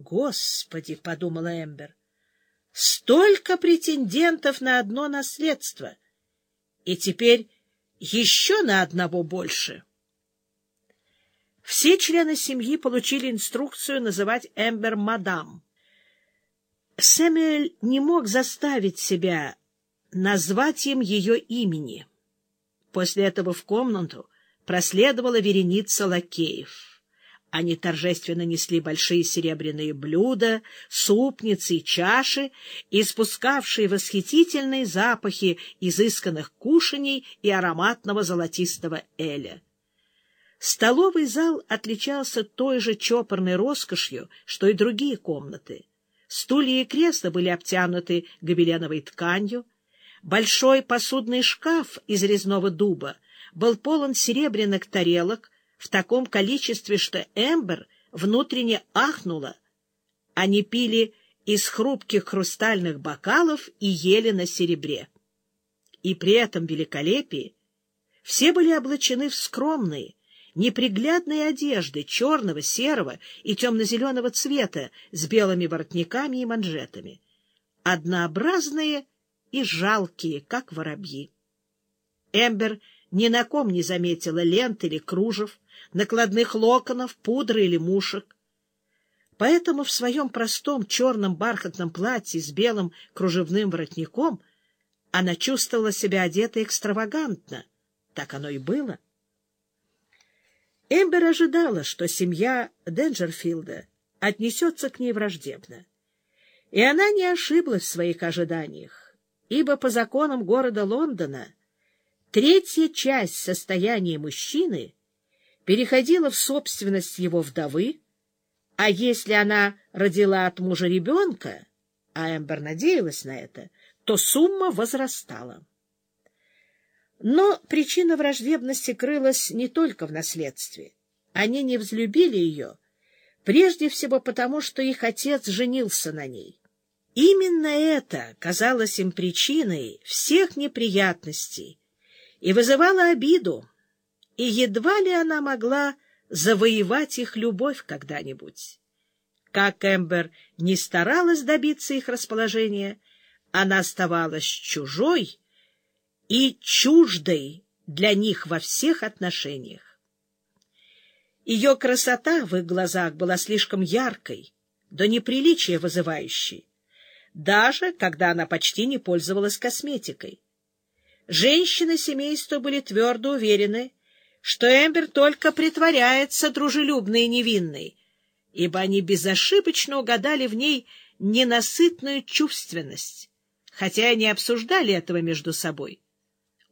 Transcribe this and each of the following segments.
Господи, — подумала Эмбер, — столько претендентов на одно наследство, и теперь еще на одного больше. Все члены семьи получили инструкцию называть Эмбер мадам. Сэмюэль не мог заставить себя назвать им ее имени. После этого в комнату проследовала вереница лакеев. Они торжественно несли большие серебряные блюда, супницы и чаши, испускавшие восхитительные запахи изысканных кушаний и ароматного золотистого эля. Столовый зал отличался той же чопорной роскошью, что и другие комнаты. Стулья и кресла были обтянуты гобеленовой тканью, Большой посудный шкаф из резного дуба был полон серебряных тарелок в таком количестве, что Эмбер внутренне ахнула. Они пили из хрупких хрустальных бокалов и ели на серебре. И при этом великолепии все были облачены в скромные, неприглядные одежды черного, серого и темно-зеленого цвета с белыми воротниками и манжетами. Однообразные и жалкие, как воробьи. Эмбер ни на ком не заметила лент или кружев, накладных локонов, пудры или мушек. Поэтому в своем простом черном бархатном платье с белым кружевным воротником она чувствовала себя одетой экстравагантно. Так оно и было. Эмбер ожидала, что семья Денджерфилда отнесется к ней враждебно. И она не ошиблась в своих ожиданиях ибо по законам города Лондона третья часть состояния мужчины переходила в собственность его вдовы, а если она родила от мужа ребенка, а Эмбер надеялась на это, то сумма возрастала. Но причина враждебности крылась не только в наследстве. Они не взлюбили ее, прежде всего потому, что их отец женился на ней. Именно это казалось им причиной всех неприятностей и вызывало обиду, и едва ли она могла завоевать их любовь когда-нибудь. Как Эмбер не старалась добиться их расположения, она оставалась чужой и чуждой для них во всех отношениях. Ее красота в их глазах была слишком яркой, до неприличия вызывающей даже когда она почти не пользовалась косметикой. Женщины семейства были твердо уверены, что Эмбер только притворяется дружелюбной и невинной, ибо они безошибочно угадали в ней ненасытную чувственность, хотя и не обсуждали этого между собой.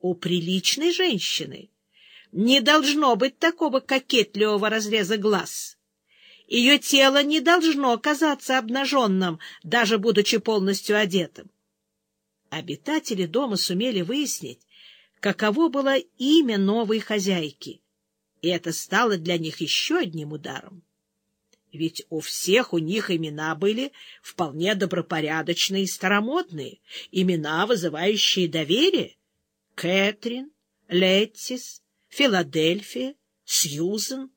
У приличной женщины не должно быть такого кокетливого разреза глаз — ее тело не должно оказаться обнаженным, даже будучи полностью одетым. Обитатели дома сумели выяснить, каково было имя новой хозяйки, и это стало для них еще одним ударом. Ведь у всех у них имена были вполне добропорядочные и старомодные, имена, вызывающие доверие. Кэтрин, Леттис, Филадельфия, Сьюзен —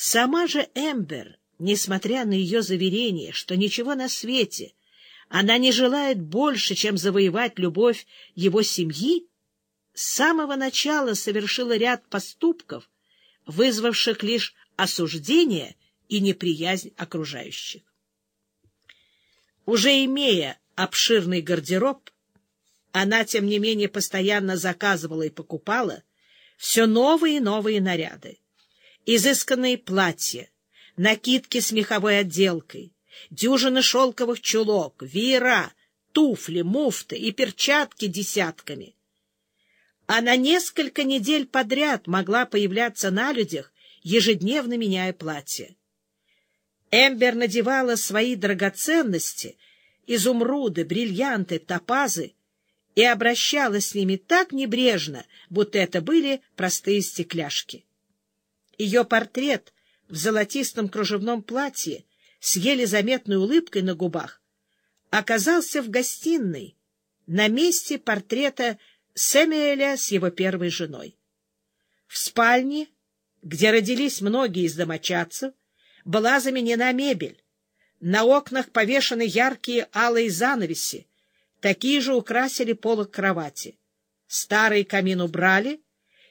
Сама же Эмбер, несмотря на ее заверение, что ничего на свете она не желает больше, чем завоевать любовь его семьи, с самого начала совершила ряд поступков, вызвавших лишь осуждение и неприязнь окружающих. Уже имея обширный гардероб, она, тем не менее, постоянно заказывала и покупала все новые и новые наряды изысканные платья, накидки с меховой отделкой, дюжины шелковых чулок, веера, туфли, муфты и перчатки десятками. А на несколько недель подряд могла появляться на людях, ежедневно меняя платье. Эмбер надевала свои драгоценности, изумруды, бриллианты, топазы, и обращалась с ними так небрежно, будто это были простые стекляшки. Ее портрет в золотистом кружевном платье с еле заметной улыбкой на губах оказался в гостиной на месте портрета Сэмюэля с его первой женой. В спальне, где родились многие из домочадцев, была заменена мебель. На окнах повешены яркие алые занавеси, такие же украсили полок кровати. Старый камин убрали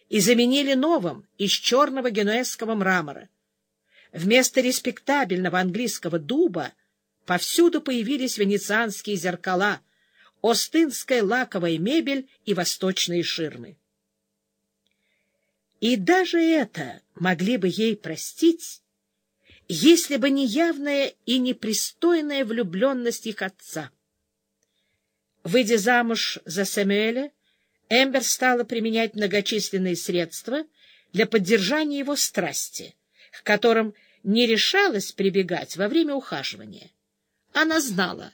и заменили новым из черного генуэзского мрамора. Вместо респектабельного английского дуба повсюду появились венецианские зеркала, остынская лаковая мебель и восточные ширмы. И даже это могли бы ей простить, если бы не явная и непристойная влюбленность их отца. Выйдя замуж за Сэмюэля, Эмбер стала применять многочисленные средства для поддержания его страсти, к которым не решалась прибегать во время ухаживания. Она знала,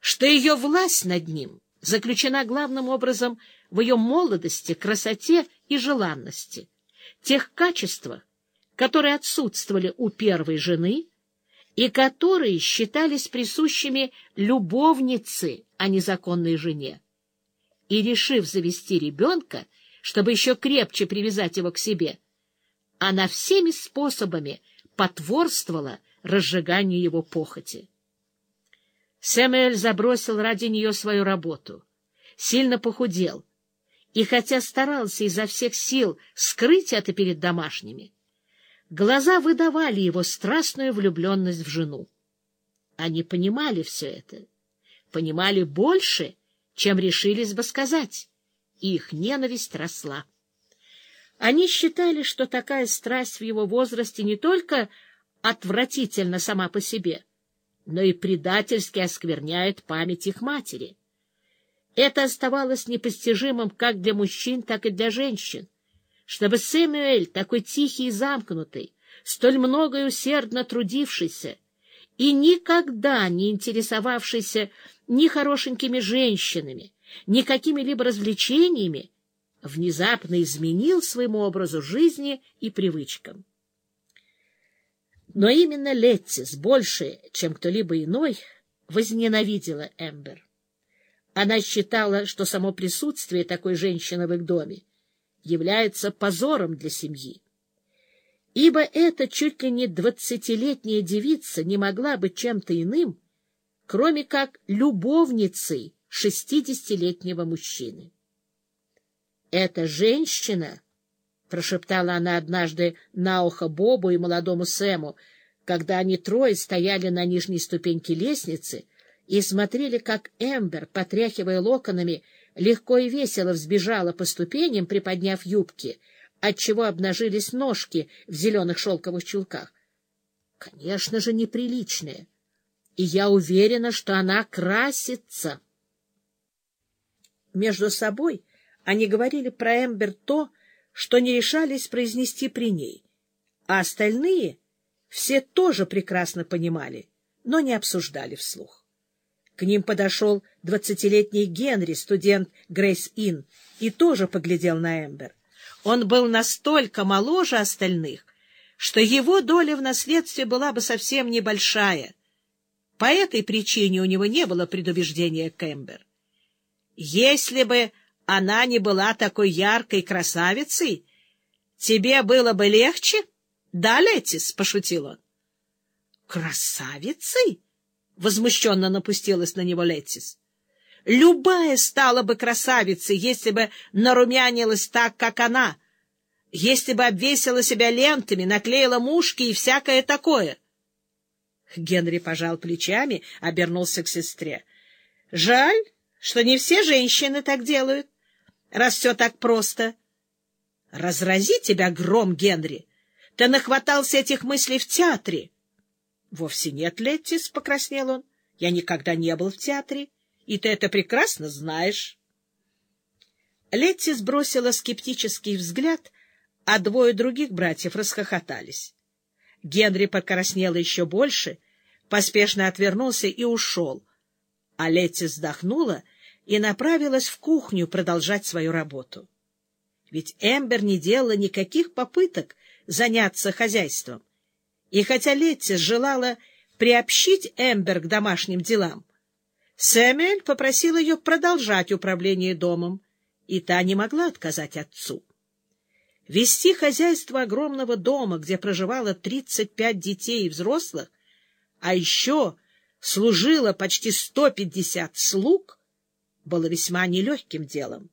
что ее власть над ним заключена главным образом в ее молодости, красоте и желанности, тех качествах, которые отсутствовали у первой жены и которые считались присущими любовнице, а не законной жене. И, решив завести ребенка, чтобы еще крепче привязать его к себе, она всеми способами потворствовала разжиганию его похоти. Сэмюэль забросил ради нее свою работу, сильно похудел, и хотя старался изо всех сил скрыть это перед домашними, глаза выдавали его страстную влюбленность в жену. Они понимали все это, понимали больше, чем решились бы сказать, и их ненависть росла. Они считали, что такая страсть в его возрасте не только отвратительна сама по себе, но и предательски оскверняет память их матери. Это оставалось непостижимым как для мужчин, так и для женщин. Чтобы Сэмюэль, такой тихий и замкнутый, столь много и усердно трудившийся и никогда не интересовавшийся ни хорошенькими женщинами, ни какими-либо развлечениями, внезапно изменил своему образу жизни и привычкам. Но именно Леттис, больше, чем кто-либо иной, возненавидела Эмбер. Она считала, что само присутствие такой женщины в их доме является позором для семьи. Ибо эта чуть ли не двадцатилетняя девица не могла быть чем-то иным, кроме как любовницей шестидесятилетнего мужчины. Эта женщина прошептала она однажды на ухо Бобу и молодому Сэму, когда они трое стояли на нижней ступеньке лестницы и смотрели, как Эмбер, потряхивая локонами, легко и весело взбежала по ступеням, приподняв юбки, отчего обнажились ножки в зеленых шелковых чулках. Конечно же, неприличная. И я уверена, что она красится. Между собой они говорили про Эмбер то, что не решались произнести при ней, а остальные все тоже прекрасно понимали, но не обсуждали вслух. К ним подошел двадцатилетний Генри, студент Грейс-Ин, и тоже поглядел на Эмбер. Он был настолько моложе остальных, что его доля в наследстве была бы совсем небольшая. По этой причине у него не было предубеждения к Эмбер. Если бы она не была такой яркой красавицей, тебе было бы легче? Да, Летис? — пошутил он. — Красавицей? — возмущенно напустилась на него Летис. — Любая стала бы красавицей, если бы нарумянилась так, как она, если бы обвесила себя лентами, наклеила мушки и всякое такое. Генри пожал плечами, обернулся к сестре. — Жаль, что не все женщины так делают раз все так просто. Разрази тебя гром, Генри! Ты нахватался этих мыслей в театре. — Вовсе нет, Леттис, — покраснел он. — Я никогда не был в театре, и ты это прекрасно знаешь. Леттис бросила скептический взгляд, а двое других братьев расхохотались. Генри покраснел еще больше, поспешно отвернулся и ушел. А Леттис вздохнула и направилась в кухню продолжать свою работу. Ведь Эмбер не делала никаких попыток заняться хозяйством. И хотя Летти желала приобщить Эмбер к домашним делам, Сэмюэль попросил ее продолжать управление домом, и та не могла отказать отцу. Вести хозяйство огромного дома, где проживало 35 детей и взрослых, а еще служило почти 150 слуг, было весьма нелегким делом.